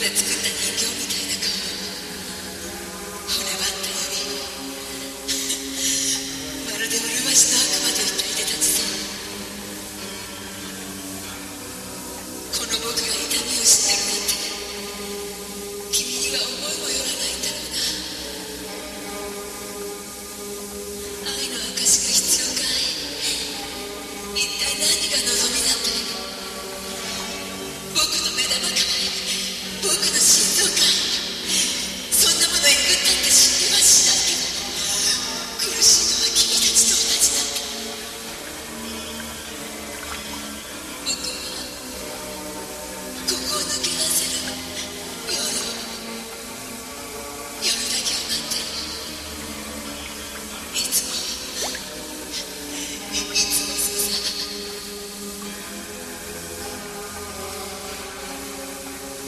let's get the Jesus.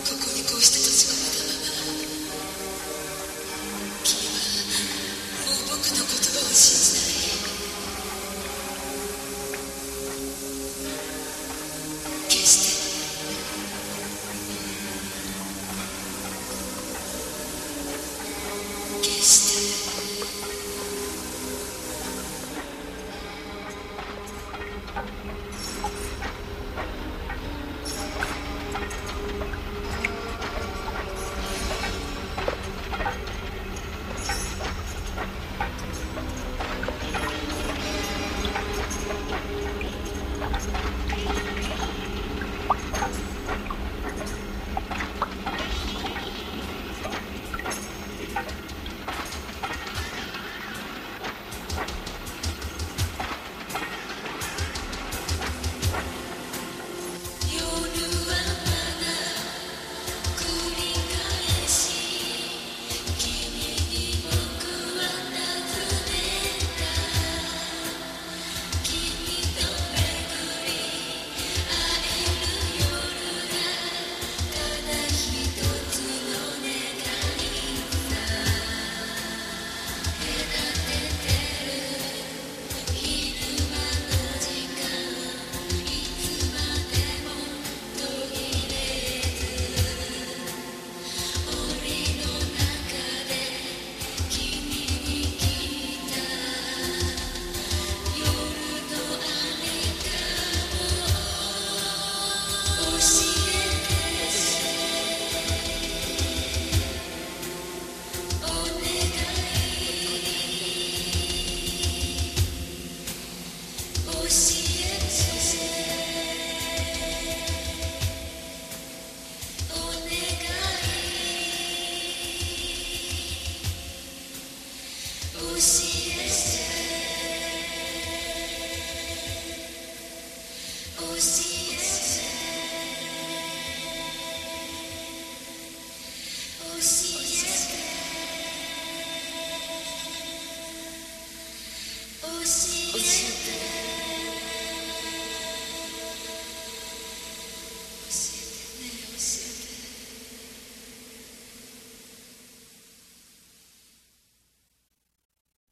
君はもう僕の言葉を信じない Yeah.